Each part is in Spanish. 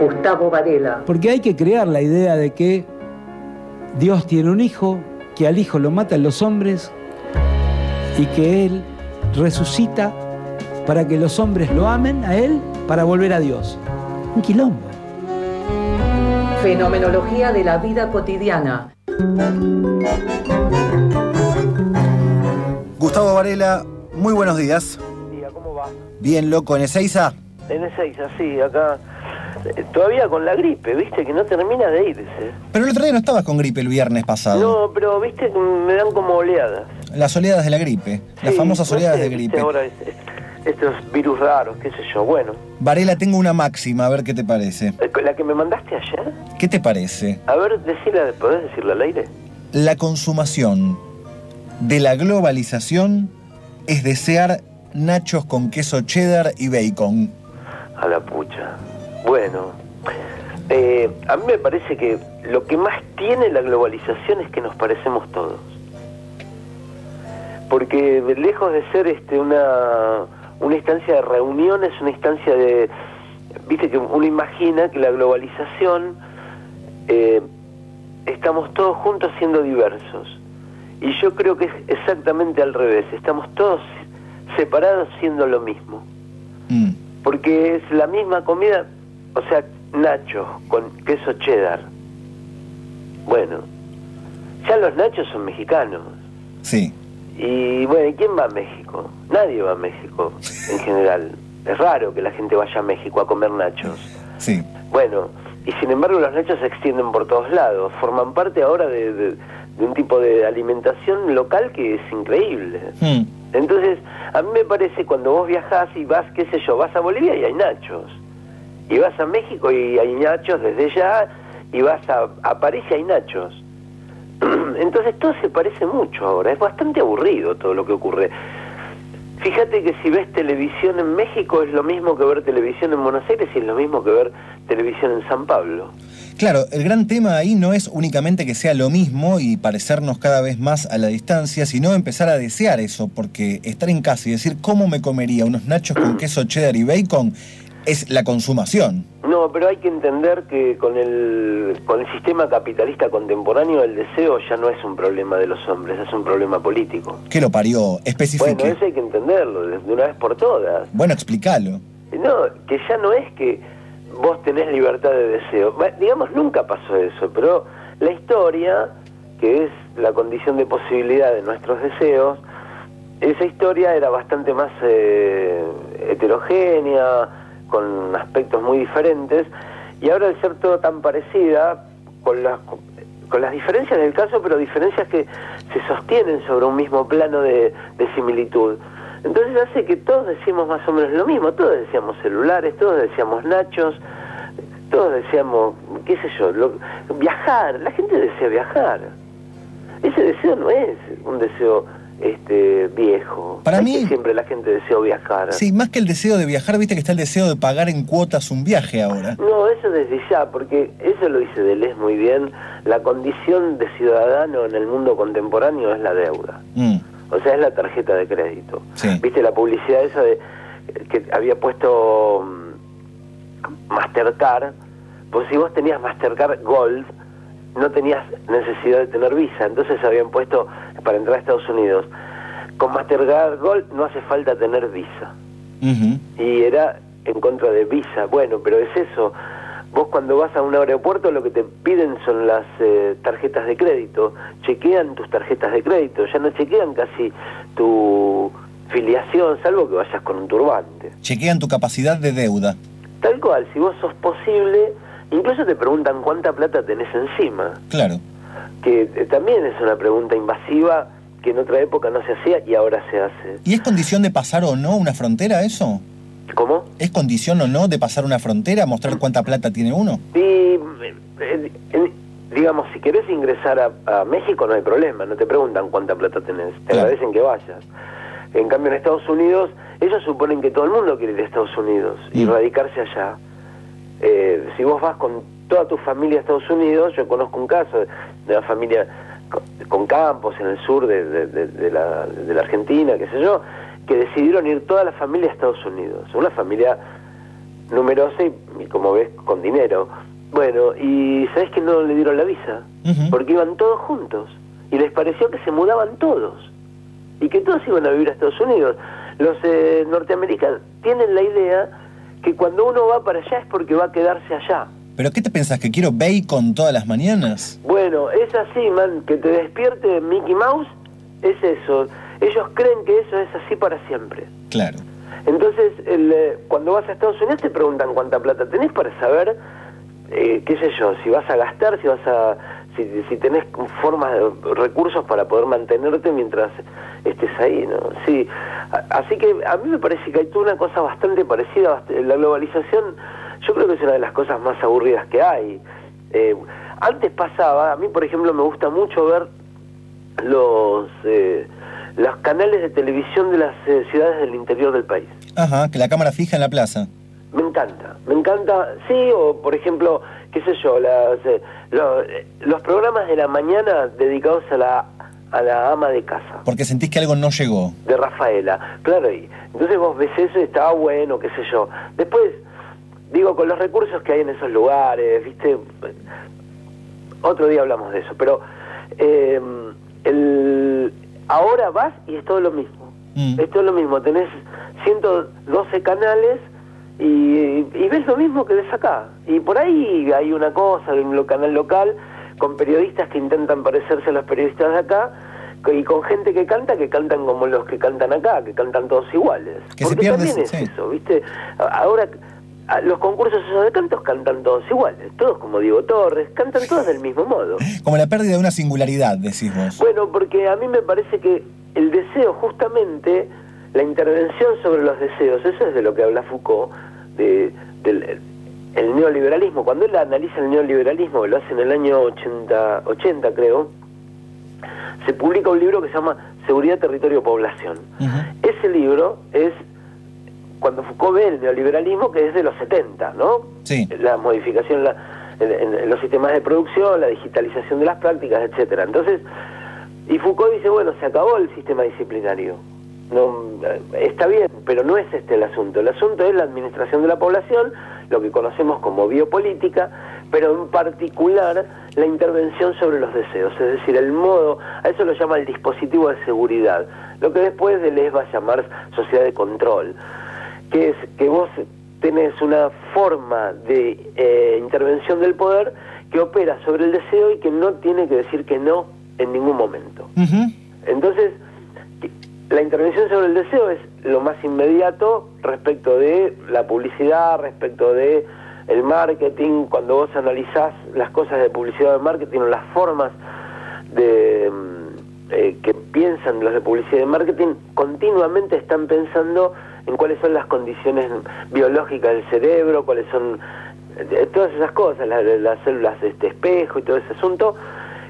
Gustavo Varela. Porque hay que crear la idea de que Dios tiene un hijo, que al hijo lo matan los hombres y que Él resucita para que los hombres lo amen a Él para volver a Dios. Un quilombo. Fenomenología de la vida cotidiana. Gustavo Varela, muy buenos días. Día, ¿Cómo va? Bien, loco, en Ezeiza. En Ezeiza, sí, acá. Eh, Todavía con la gripe, viste, que no termina de irse. Pero el otro día no estabas con gripe el viernes pasado. No, pero viste que me dan como oleadas. Las oleadas de la gripe. Las famosas no oleadas sé, de viste, gripe. Ahora es- es- estos virus raros, qué sé yo. Bueno, Varela, tengo una máxima, a ver qué te parece. eh, la que me mandaste ayer. ¿Qué te parece? A ver, decila, ¿podés decirla al aire? La consumación de la globalización es desear nachos con queso cheddar y bacon. A la pucha. Bueno, eh, a mí me parece que lo que más tiene la globalización es que nos parecemos todos. Porque lejos de ser este una, una instancia de reuniones, una instancia de... Viste que uno imagina que la globalización eh, estamos todos juntos siendo diversos. Y yo creo que es exactamente al revés. Estamos todos separados siendo lo mismo Mm. porque es la misma comida, o sea, nachos con queso cheddar. Bueno, ya los nachos son mexicanos. Sí. Y bueno, ¿y quién va a México? Nadie va a México en general. Es raro que la gente vaya a México a comer nachos. Sí. Bueno, y sin embargo los nachos se extienden por todos lados. Forman parte ahora de, de- de un tipo de alimentación local que es increíble. Mm. Entonces, a mí me parece cuando vos viajás y vas, qué sé yo, vas a Bolivia y hay nachos. Y vas a México y hay nachos desde ya. Y vas a, a París y hay nachos. Entonces todo se parece mucho ahora. Es bastante aburrido todo lo que ocurre. Fíjate que si ves televisión en México es lo mismo que ver televisión en Buenos Aires y es lo mismo que ver televisión en San Pablo. Claro, el gran tema ahí no es únicamente que sea lo mismo y parecernos cada vez más a la distancia, sino empezar a desear eso, porque estar en casa y decir cómo me comería unos nachos con queso cheddar y bacon es la consumación. No, pero hay que entender que con el, con el sistema capitalista contemporáneo el deseo ya no es un problema de los hombres, es un problema político. ¿Qué lo parió? Bueno, Especifique. eso hay que entenderlo de una vez por todas. Bueno, explícalo. No, que ya no es que vos tenés libertad de deseo. Digamos, nunca pasó eso, pero la historia, que es la condición de posibilidad de nuestros deseos, esa historia era bastante más eh, heterogénea, con aspectos muy diferentes, y ahora al ser todo tan parecida, con las, con las diferencias del caso, pero diferencias que se sostienen sobre un mismo plano de, de similitud. Entonces hace que todos decimos más o menos lo mismo, todos decíamos celulares, todos decíamos nachos, todos decíamos, qué sé yo, lo- viajar, la gente desea viajar. Ese deseo no es un deseo este viejo. Para mí- siempre la gente deseó viajar. Sí, más que el deseo de viajar, viste que está el deseo de pagar en cuotas un viaje ahora. No, eso desde ya, porque eso lo dice Deleuze muy bien, la condición de ciudadano en el mundo contemporáneo es la deuda. Mm. O sea, es la tarjeta de crédito. Sí. ¿Viste la publicidad esa de que había puesto mm, Mastercard? Pues si vos tenías Mastercard Gold, no tenías necesidad de tener visa. Entonces habían puesto para entrar a Estados Unidos. Con Mastercard Gold no hace falta tener visa. Y era en contra de visa. Bueno, pero es eso. Vos cuando vas a un aeropuerto lo que te piden son las eh, tarjetas de crédito. Chequean tus tarjetas de crédito. Ya no chequean casi tu filiación, salvo que vayas con un turbante. Chequean tu capacidad de deuda. Tal cual, si vos sos posible, incluso te preguntan cuánta plata tenés encima. Claro. Que eh, también es una pregunta invasiva que en otra época no se hacía y ahora se hace. ¿Y es condición de pasar o no una frontera eso? ¿Cómo? ¿Es condición o no de pasar una frontera, mostrar cuánta plata tiene uno? Y, eh, digamos, si querés ingresar a, a México no hay problema, no te preguntan cuánta plata tenés, te Claro. agradecen que vayas. En cambio en Estados Unidos, ellos suponen que todo el mundo quiere ir a Estados Unidos y Mm. radicarse allá. Eh, si vos vas con toda tu familia a Estados Unidos, yo conozco un caso de, una familia con, con campos en el sur de, de- de- de la, de la Argentina, qué sé yo, que decidieron ir toda la familia a Estados Unidos. Una familia numerosa y, y como ves, con dinero. Bueno, y ¿sabes que no le dieron la visa? Porque iban todos juntos. Y les pareció que se mudaban todos. Y que todos iban a vivir a Estados Unidos. Los eh, norteamericanos tienen la idea que cuando uno va para allá es porque va a quedarse allá. ¿Pero qué te pensás? ¿Que quiero bacon todas las mañanas? Bueno, es así, man, que te despierte Mickey Mouse, es eso. Ellos creen que eso es así para siempre. Claro. Entonces, el, eh, cuando vas a Estados Unidos te preguntan cuánta plata tenés para saber, eh, qué sé yo, si vas a gastar, si vas a, si, si tenés formas, recursos para poder mantenerte mientras estés ahí, ¿no? Sí, así que a mí me parece que hay toda una cosa bastante parecida, la globalización, yo creo que es una de las cosas más aburridas que hay. Eh, antes pasaba, a mí por ejemplo me gusta mucho ver los eh, los canales de televisión de las eh, ciudades del interior del país. Ajá, que la cámara fija en la plaza. Me encanta, me encanta, sí, o por ejemplo, qué sé yo, las, eh, lo- eh, los programas de la mañana dedicados a la, a la ama de casa, Porque sentís que algo no llegó. de Rafaela, claro, y entonces vos ves eso y estaba bueno, qué sé yo. Después, digo, con los recursos que hay en esos lugares, viste, otro día hablamos de eso, pero eh, el, ahora vas y es todo lo mismo. Mm. Es todo lo mismo, tenés 112 canales y, y ves lo mismo que ves acá. Y por ahí hay una cosa un canal local con periodistas que intentan parecerse a los periodistas de acá y con gente que canta que cantan como los que cantan acá, que cantan todos iguales. Que se Porque pierde también es sí. eso, ¿viste? Ahora los concursos esos de cantos cantan todos iguales, todos como Diego Torres, cantan todos del mismo modo. Como la pérdida de una singularidad, decís vos. Bueno, porque a mí me parece que el deseo, justamente, la intervención sobre los deseos, eso es de lo que habla Foucault, de, del el neoliberalismo. Cuando él analiza el neoliberalismo, que lo hace en el año 80, 80 creo, se publica un libro que se llama Seguridad, Territorio, Población. Ese libro es cuando Foucault ve el neoliberalismo que es de los 70, ¿no? Sí. La modificación la- en, los sistemas de producción, la digitalización de las prácticas, etcétera. Entonces, y Foucault dice, bueno, se acabó el sistema disciplinario. No, eh, está bien, pero no es este el asunto. El asunto es la administración de la población, lo que conocemos como biopolítica, pero en particular la intervención sobre los deseos, es decir, el modo, a eso lo llama el dispositivo de seguridad, lo que después de les va a llamar sociedad de control, que es que vos tenés una forma de eh, intervención del poder que opera sobre el deseo y que no tiene que decir que no en ningún momento. Ujú. Entonces, la intervención sobre el deseo es lo más inmediato respecto de la publicidad, respecto de el marketing, cuando vos analizás las cosas de publicidad o de marketing o las formas de mm, eh, que piensan los de publicidad y de marketing, continuamente están pensando en cuáles son las condiciones biológicas del cerebro, cuáles son todas esas cosas, la- la- las células de este espejo y todo ese asunto,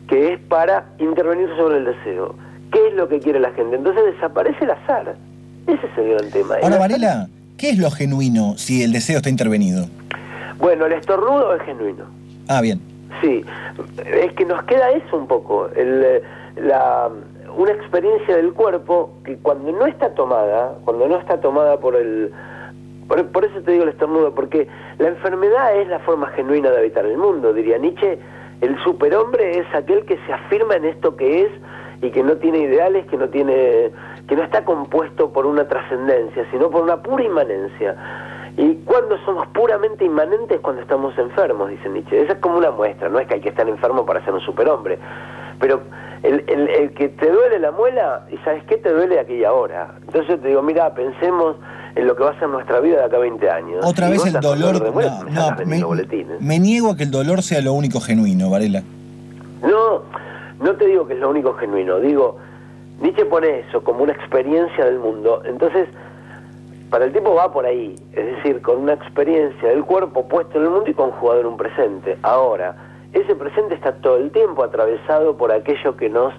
que es para intervenir sobre el deseo. ¿Qué es lo que quiere la gente? Entonces desaparece el azar. Ese es el gran tema. Ahora, Varela, ¿qué es lo genuino si el deseo está intervenido? Bueno, el estornudo es genuino. Ah, bien. Sí, es que nos queda eso un poco, el, eh, la, una experiencia del cuerpo que cuando no está tomada, cuando no está tomada por el... Por, eso te digo el estornudo, porque la enfermedad es la forma genuina de habitar el mundo, diría Nietzsche. El superhombre es aquel que se afirma en esto que es y que no tiene ideales, que no tiene, que no está compuesto por una trascendencia, sino por una pura inmanencia. Y cuando somos puramente inmanentes cuando estamos enfermos, dice Nietzsche. Esa es como una muestra, no es que hay que estar enfermo para ser un superhombre. Pero el, el, el que te duele la muela, ¿y sabes qué te duele aquella hora? Entonces yo te digo, mira, pensemos en lo que va a ser nuestra vida de acá a 20 años. Otra vez el dolor. de muela, No, boletines. me niego a que el dolor sea lo único genuino, Varela. No, no te digo que es lo único genuino, digo, Nietzsche pone eso como una experiencia del mundo, entonces, para el tipo va por ahí, es decir, con una experiencia del cuerpo puesto en el mundo y conjugado en un presente. Ahora, ese presente está todo el tiempo atravesado por aquello que nos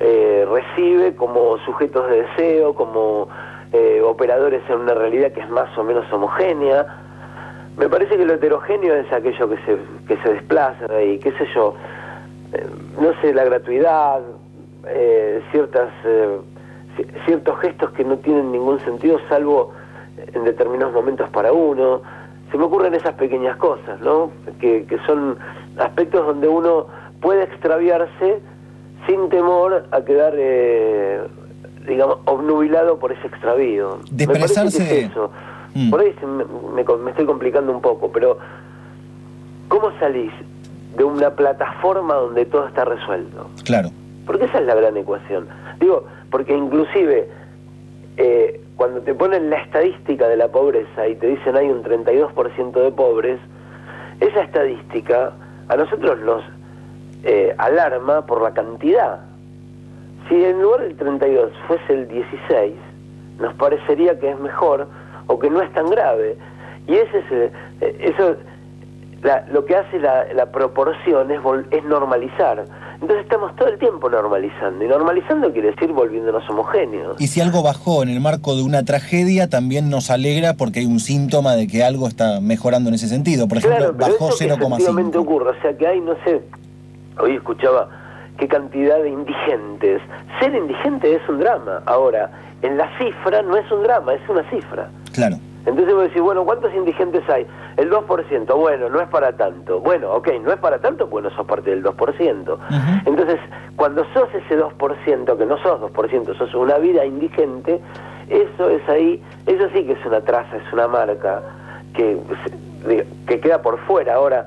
eh, recibe como sujetos de deseo, como eh, operadores en una realidad que es más o menos homogénea. Me parece que lo heterogéneo es aquello que se, que se desplaza y qué sé yo, eh, no sé, la gratuidad, eh, ciertas, eh, ci- ciertos gestos que no tienen ningún sentido salvo en determinados momentos para uno. se me ocurren esas pequeñas cosas, ¿no? Que, que son aspectos donde uno puede extraviarse sin temor a quedar, eh, digamos, obnubilado por ese extravío. De Me parece que expresarse- es eso. Mm. Por ahí me, me me estoy complicando un poco, pero ¿cómo salís de una plataforma donde todo está resuelto? Claro. Porque esa es la gran ecuación. Digo, porque inclusive eh, cuando te ponen la estadística de la pobreza y te dicen hay un 32% de pobres, esa estadística a nosotros nos eh, alarma por la cantidad. Si en lugar del 32 fuese el 16, nos parecería que es mejor o que no es tan grave. Y ese es el- eh, eso la- lo que hace la, la proporción es, es normalizar. Entonces estamos todo el tiempo normalizando. Y normalizando quiere decir volviéndonos homogéneos. Y si algo bajó en el marco de una tragedia, también nos alegra porque hay un síntoma de que algo está mejorando en ese sentido. Por ejemplo, Claro, pero bajó eso que efectivamente 0,5. ocurre. O sea que hay, no sé, hoy escuchaba qué cantidad de indigentes. Ser indigente es un drama. Ahora, en la cifra no es un drama, es una cifra. Claro. Entonces vos decís, bueno, ¿cuántos indigentes hay? El 2%, bueno, no es para tanto. Bueno, ok, no es para tanto, pues no sos parte del 2%. Entonces, cuando sos ese 2%, que no sos 2%, sos una vida indigente, eso es ahí, eso sí que es una traza, es una marca que, que queda por fuera. Ahora,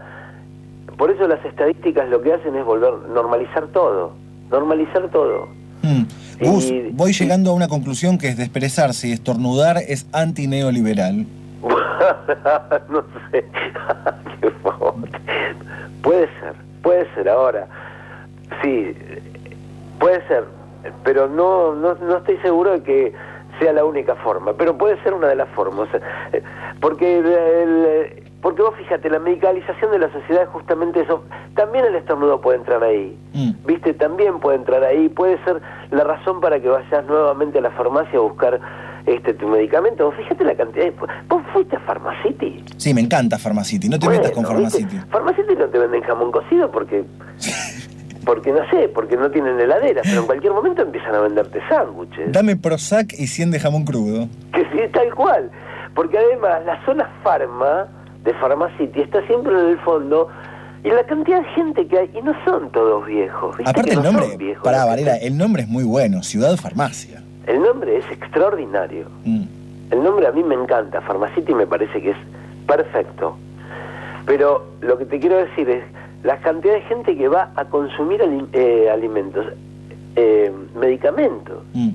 por eso las estadísticas lo que hacen es volver, normalizar todo, normalizar todo. Mm. Gus, Y- voy llegando a una conclusión que es desperezarse y estornudar es antineoliberal. no sé. Qué. Puede ser, puede ser ahora. Sí, puede ser, pero no, no, no estoy seguro de que sea la única forma, pero puede ser una de las formas. Eh, Porque, el- el- porque vos fíjate, la medicalización de la sociedad es justamente eso. También el estornudo puede entrar ahí. Mm. ¿Viste? También puede entrar ahí. Puede ser la razón para que vayas nuevamente a la farmacia a buscar este tu medicamento. Vos Fíjate la cantidad de... ¿Vos fuiste a Pharmacity? Sí, me encanta Pharmacity. No te Bueno, metas con ¿viste? Pharmacity. Pharmacity no te venden jamón cocido porque... Porque no sé, porque no tienen heladera, pero en cualquier momento empiezan a venderte sándwiches. Dame Prozac y 100 de jamón crudo. Que sí, tal cual. Porque además la zona farma de Pharmacity está siempre en el fondo y la cantidad de gente que hay, y no son todos viejos. ¿viste? Aparte que el no nombre, viejos pará, Varela, el nombre es muy bueno, Ciudad Farmacia. El nombre es extraordinario. Mm. El nombre a mí me encanta, Pharmacity me parece que es perfecto. Pero lo que te quiero decir es la cantidad de gente que va a consumir ali- eh, alimentos, eh, medicamentos. Mm.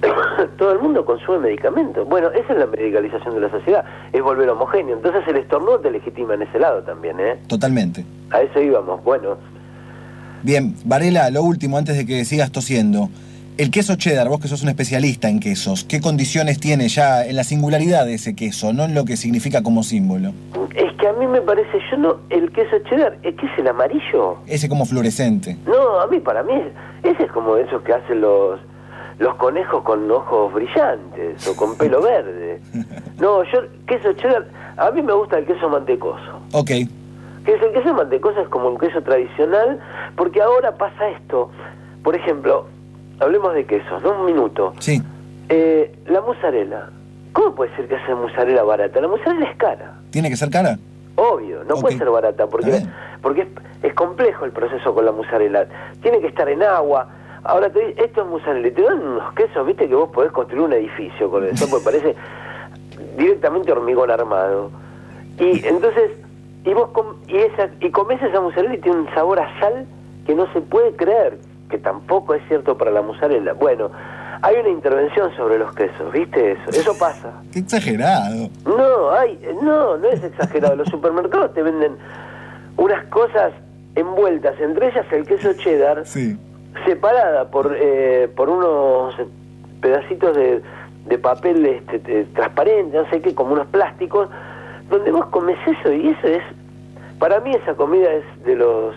Todo el mundo consume medicamentos. Bueno, esa es la medicalización de la sociedad, es volver homogéneo. Entonces el estornudo te legitima en ese lado también, ¿eh? Totalmente. A eso íbamos. Bueno, Bien, Varela, lo último antes de que sigas tosiendo. El queso cheddar, vos que sos un especialista en quesos, ¿qué condiciones tiene ya en la singularidad de ese queso, no en lo que significa como símbolo? es que a mí me parece, yo no, el queso cheddar, ¿es que es el amarillo? Ese como fluorescente. No, a mí, para mí, ese es como esos que hacen los, los conejos con ojos brillantes o con pelo verde. No, yo, queso cheddar, a mí me gusta el queso mantecoso. Ok, Que es el queso mantecoso es como un queso tradicional, porque ahora pasa esto. Por ejemplo, hablemos de quesos, ¿no? Un minuto. sí. Eh, la mozzarella. ¿Cómo puede ser que sea mozzarella barata? La mozzarella es cara. ¿Tiene que ser cara? Obvio, no puede ser barata porque, porque es, es complejo el proceso con la mozzarella. Tiene que estar en agua. Ahora te dicen, esto es mozzarella. Y te dan unos quesos, viste, que vos podés construir un edificio con eso, porque parece directamente hormigón armado. Y entonces, y vos com- y esa y comes esa mozzarella y tiene un sabor a sal que no se puede creer, que tampoco es cierto para la mozzarella. Bueno, hay una intervención sobre los quesos, ¿viste eso? Eso pasa. Qué exagerado. No, hay, no, no es exagerado. Los supermercados te venden unas cosas envueltas, entre ellas el queso cheddar, Sí. Separada por eh, por unos pedacitos de, de papel este, de- transparente, no sé qué, como unos plásticos, donde vos comes eso y eso es, para mí esa comida es de los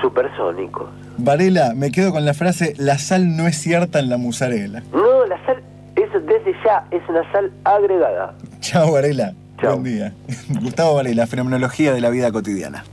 supersónicos. Varela, me quedo con la frase, la sal no es cierta en la mozzarella. No, la sal, eso desde ya es una sal agregada. Chao, Varela. Chao. Buen día. Gustavo Varela, Fenomenología de la Vida Cotidiana.